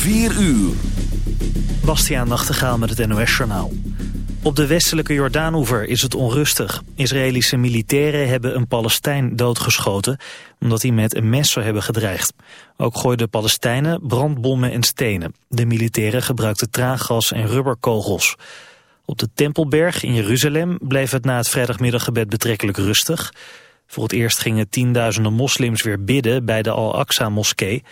4 uur. Bastiaan Nachtegaal met het NOS-journaal. Op de westelijke Jordaanoever is het onrustig. Israëlische militairen hebben een Palestijn doodgeschoten... omdat hij met een mes zou hebben gedreigd. Ook gooiden Palestijnen brandbommen en stenen. De militairen gebruikten traaggas en rubberkogels. Op de Tempelberg in Jeruzalem bleef het na het vrijdagmiddaggebed betrekkelijk rustig. Voor het eerst gingen tienduizenden moslims weer bidden bij de Al-Aqsa-moskee...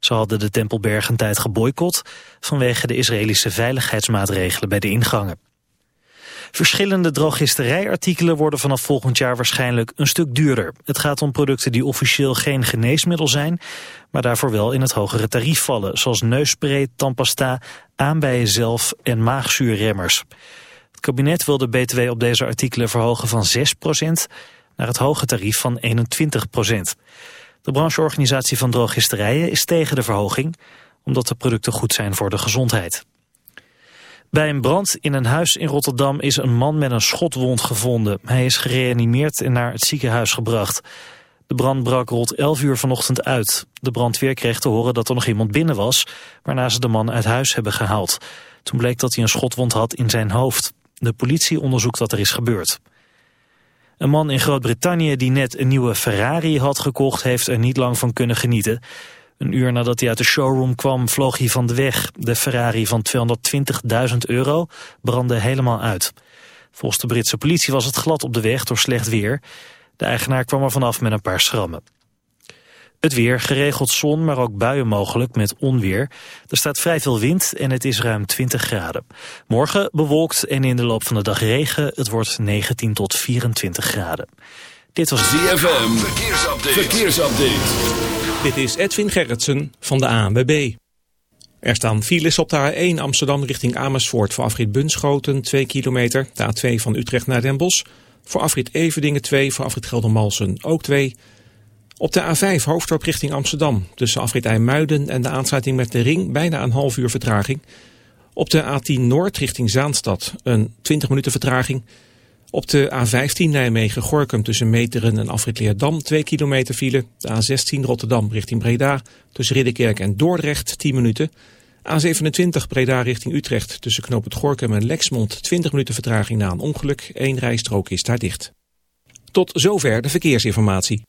Ze hadden de Tempelberg een tijd geboycott vanwege de Israëlische veiligheidsmaatregelen bij de ingangen. Verschillende drogisterijartikelen worden vanaf volgend jaar waarschijnlijk een stuk duurder. Het gaat om producten die officieel geen geneesmiddel zijn, maar daarvoor wel in het hogere tarief vallen, zoals neusspray, tandpasta, aanbijen zelf en maagzuurremmers. Het kabinet wil de btw op deze artikelen verhogen van 6% naar het hoge tarief van 21%. De brancheorganisatie van drogisterijen is tegen de verhoging, omdat de producten goed zijn voor de gezondheid. Bij een brand in een huis in Rotterdam is een man met een schotwond gevonden. Hij is gereanimeerd en naar het ziekenhuis gebracht. De brand brak rond 11 uur vanochtend uit. De brandweer kreeg te horen dat er nog iemand binnen was, waarna ze de man uit huis hebben gehaald. Toen bleek dat hij een schotwond had in zijn hoofd. De politie onderzoekt wat er is gebeurd. Een man in Groot-Brittannië die net een nieuwe Ferrari had gekocht... heeft er niet lang van kunnen genieten. Een uur nadat hij uit de showroom kwam vloog hij van de weg. De Ferrari van 220.000 euro brandde helemaal uit. Volgens de Britse politie was het glad op de weg door slecht weer. De eigenaar kwam er vanaf met een paar schrammen. Het weer, geregeld zon, maar ook buien mogelijk met onweer. Er staat vrij veel wind en het is ruim 20 graden. Morgen bewolkt en in de loop van de dag regen. Het wordt 19 tot 24 graden. Dit was ZFM. Verkeersupdate. Verkeersupdate. Dit is Edwin Gerritsen van de ANWB. Er staan files op de A1 Amsterdam richting Amersfoort voor afrit Bunschoten 2 kilometer. De A2 van Utrecht naar Den Bosch. Voor afrit Everdingen 2, voor afrit Geldermalsen ook 2 op de A5 hoofddorp richting Amsterdam. Tussen afrit IJmuiden en de aansluiting met de ring bijna een half uur vertraging. Op de A10 Noord richting Zaanstad een 20 minuten vertraging. Op de A15 Nijmegen-Gorkum tussen Meteren en afrit Leerdam 2 kilometer file. De A16 Rotterdam richting Breda tussen Ridderkerk en Dordrecht 10 minuten. A27 Breda richting Utrecht tussen Knoop het Gorkum en Lexmond 20 minuten vertraging na een ongeluk. Eén rijstrook is daar dicht. Tot zover de verkeersinformatie.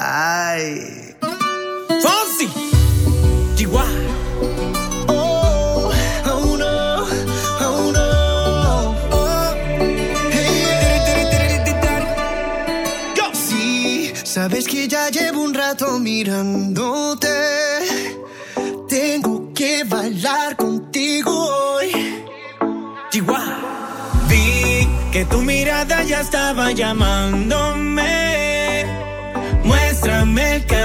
Ay. Fonsi. Oh, oh no, oh no. Oh. Hey, sabes que ya llevo un rato mirándote. Tengo que bailar contigo hoy. Chihuahua. Vi que tu mirada ya estaba llamándome.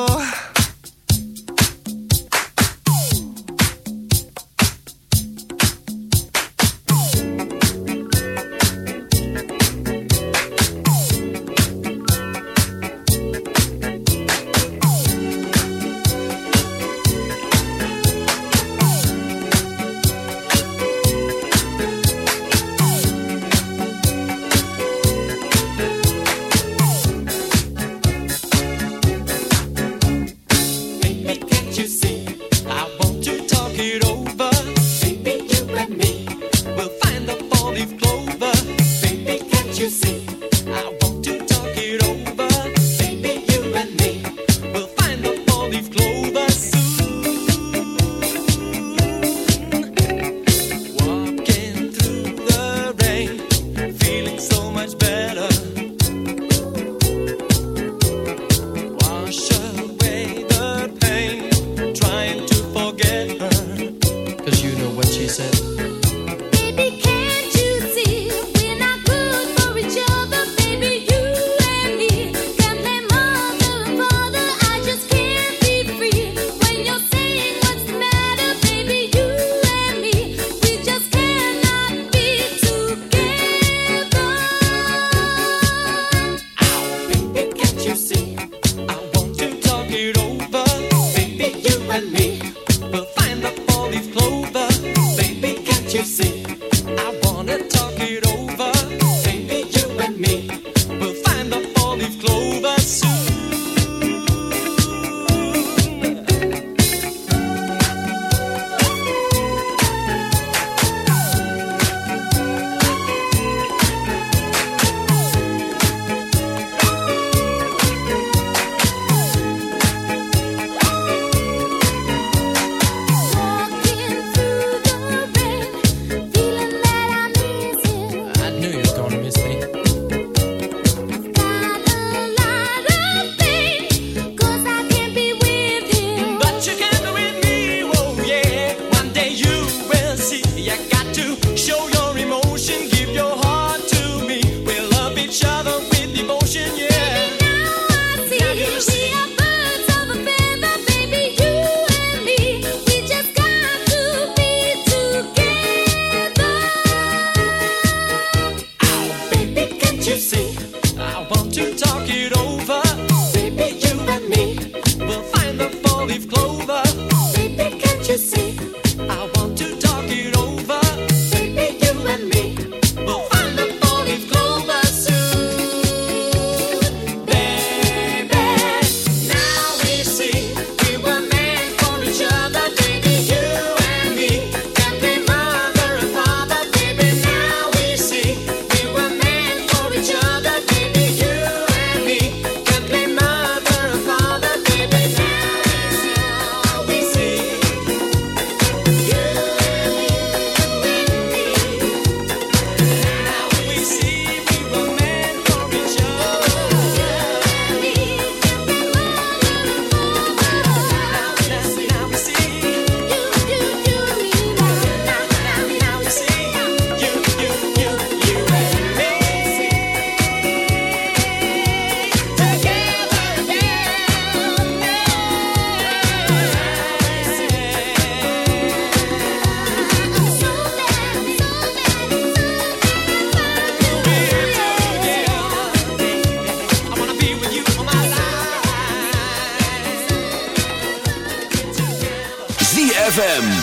Oh.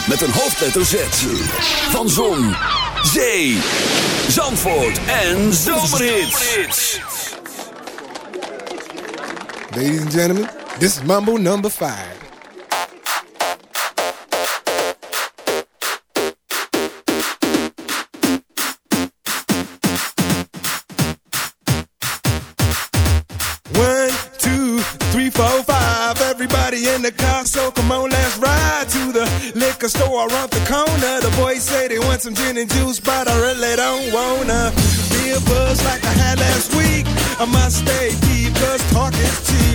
Met een hoofdletter Z. Van Zon, Zee, Zandvoort en Zomerhits. Ladies and gentlemen, this is Mambo number five. One, two, three, four, five. Everybody in the car, so come on, liquor store around the corner. The boys say they want some gin and juice, but I really don't wanna be a buzz like I had last week. I must stay deep, cause talk is cheap.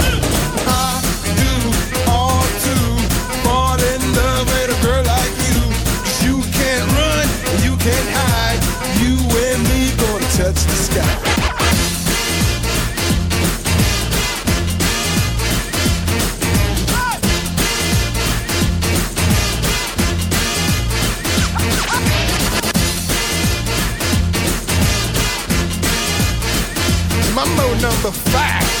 Number five.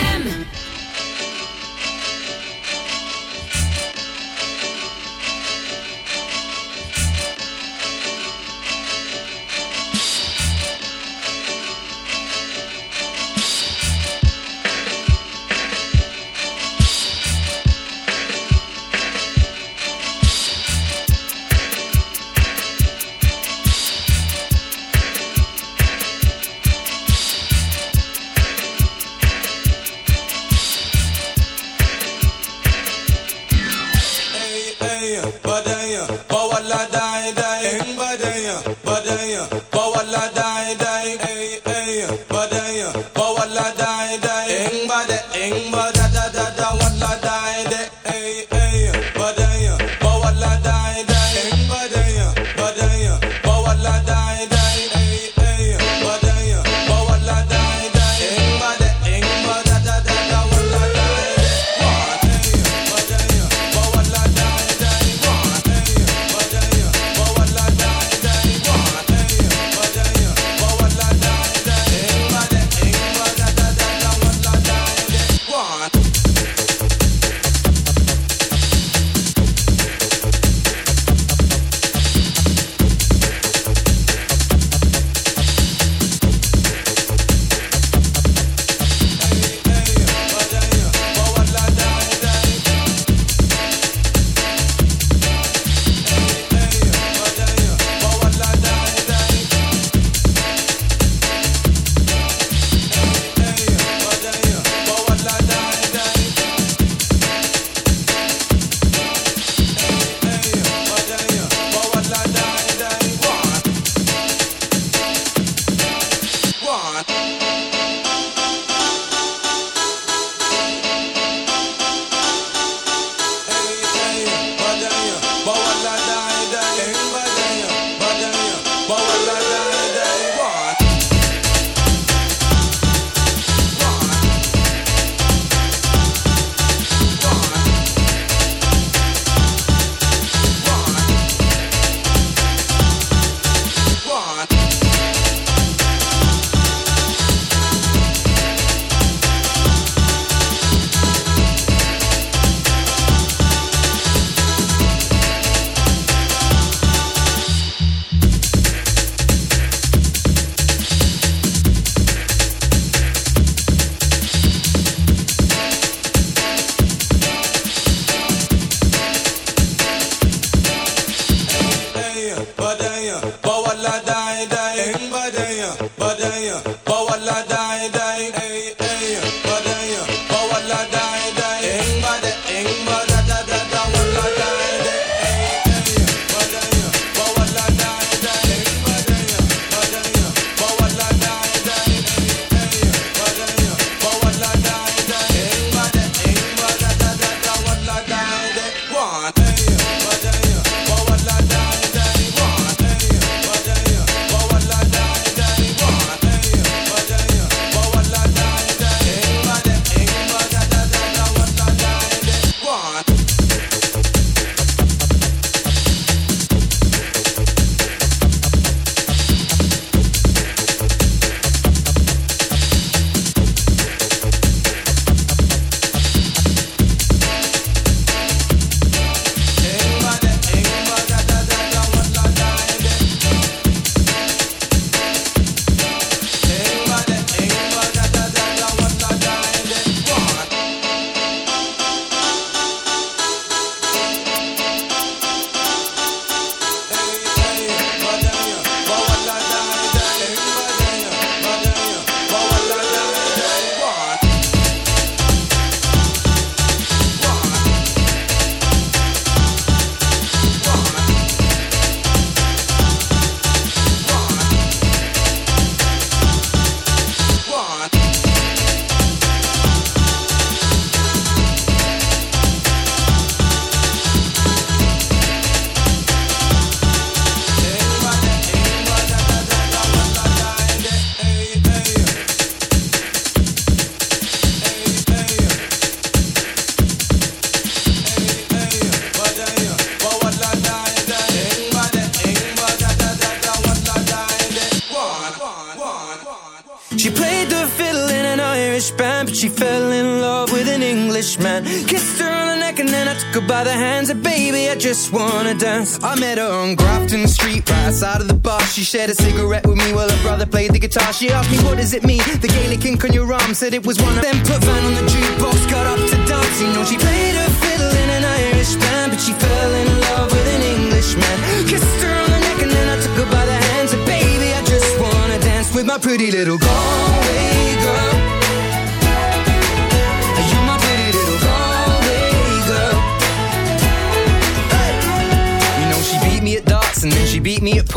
I met her on Grafton Street, right outside of the bar. She shared a cigarette with me while her brother played the guitar. She asked me, What does it mean? The Gaelic ink on your arm said it was one of them. Put Van on the jukebox, got up to dance. You know, she played her fiddle in an Irish band, but she fell in love with an Englishman. Kissed her on the neck and then I took her by the hands. And baby, I just wanna dance with my pretty little Galway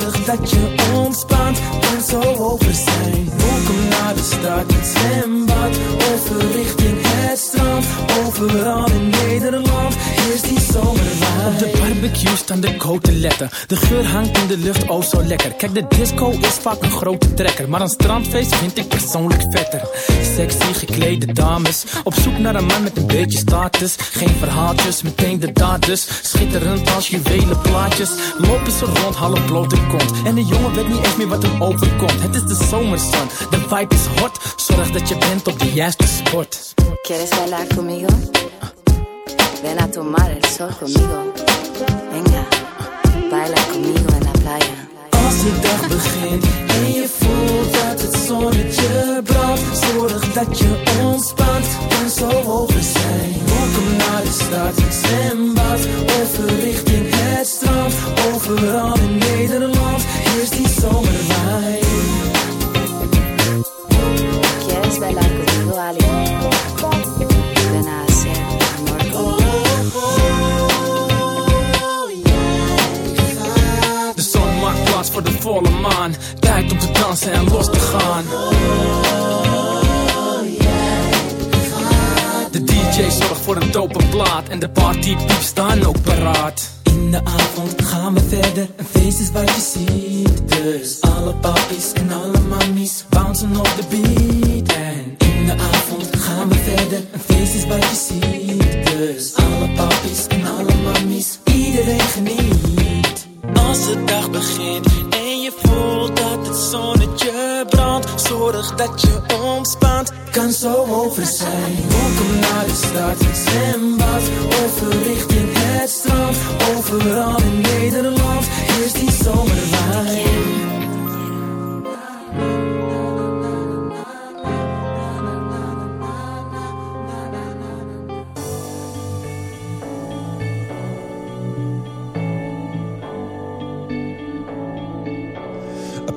Zorg dat je ontspant, kan zo over zijn. Welkom naar de stad, het zwembad. Over richting het strand. Overal in Nederland is die zomerwijn. Op de barbecue staan de koteletten. De geur hangt in de lucht, oh zo lekker. Kijk, de disco is vaak een grote trekker. Maar een strandfeest vind ik persoonlijk vetter. Sexy geklede dames. Op zoek naar een man met een beetje status. Geen verhaaltjes, meteen de daders. Schitterend als juwelen plaatjes. Lopen ze rond, half blote kont. En de jongen weet niet eens meer wat hem overkomt. Het is de zomerzon, de vibe is hot. Zorg dat je bent op de juiste sport. ¿Quieres bailar conmigo? Ven a tomar el sol conmigo. Venga, baila conmigo en la playa. Als de dag begint en je voelt dat het zonnetje brandt. Zorg dat je ontspant, kan zo over zijn. Welkom naar de stad, zwembad. Over richting het strand. Overal in Nederland is die zomerwijn. ¿Quieres bailar conmigo, Ali? Ven a hacer amor De zon maakt plaats voor de volle maan. Tijd om te dansen en los te gaan. De DJ zorgt voor een dope plaat en de partypieps staan ook paraat. In de avond gaan we verder, een feest is wat je ziet. Dus alle papies en alle mammies bouncen op de beat. En in de avond gaan we verder, een feest is wat je ziet. Dus alle papies en alle mammies, iedereen geniet. Als de dag begint en je voelt dat het zonnetje brandt, zorg dat je ontspant, kan zo over zijn. Welkom naar de stad, zwembad, over richting het strand, overal in Nederland is die zomerwijn.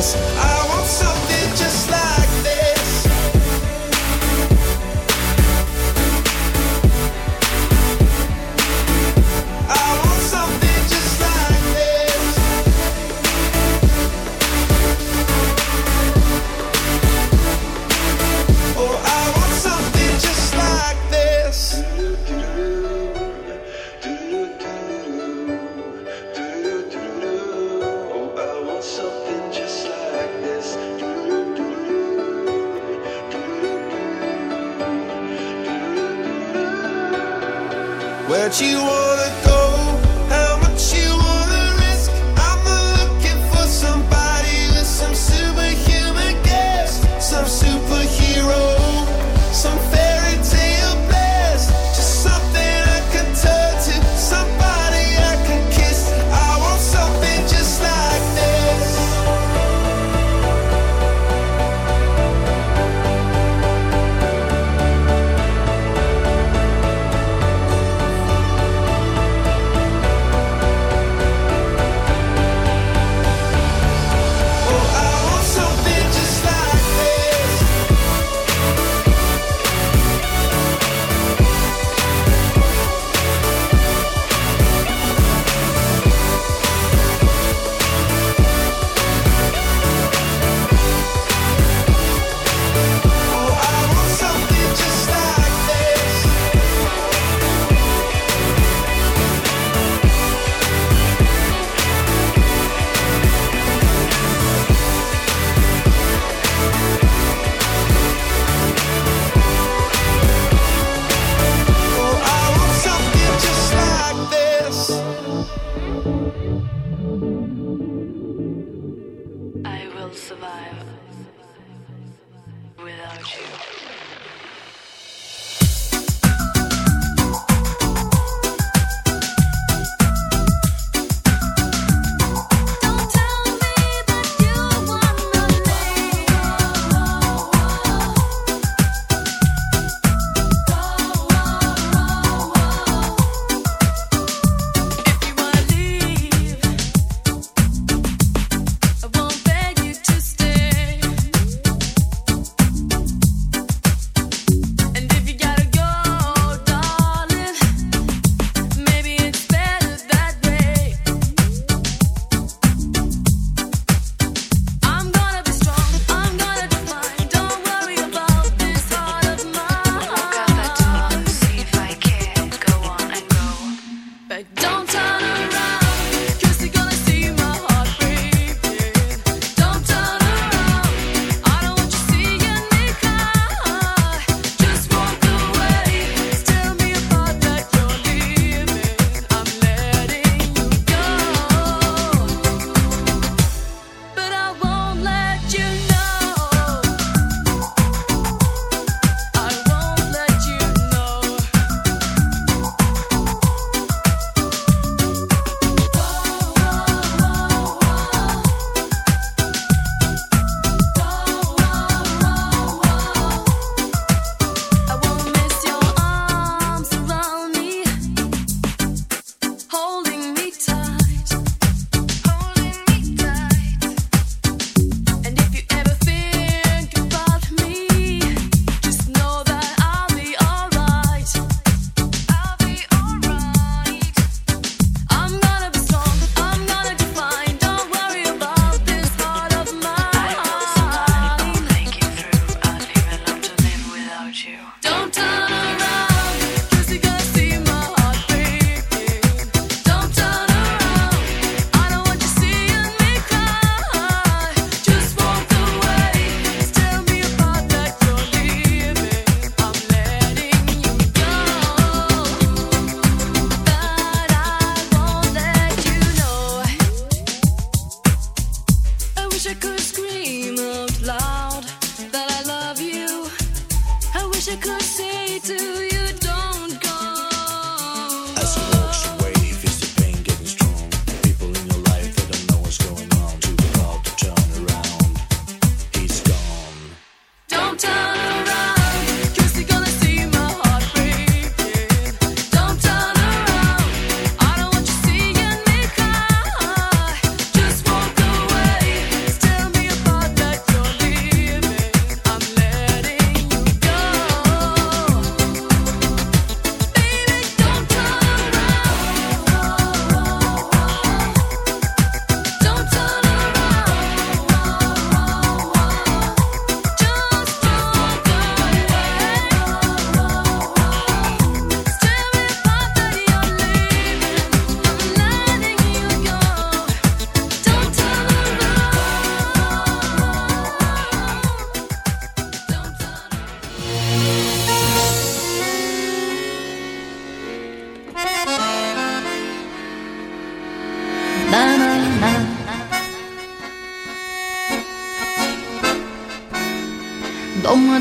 darkness. I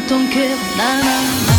ton cœur. Nanana.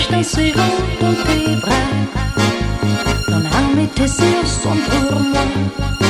je danserai dans tes bras, dans l'armée tes sur sont pour moi.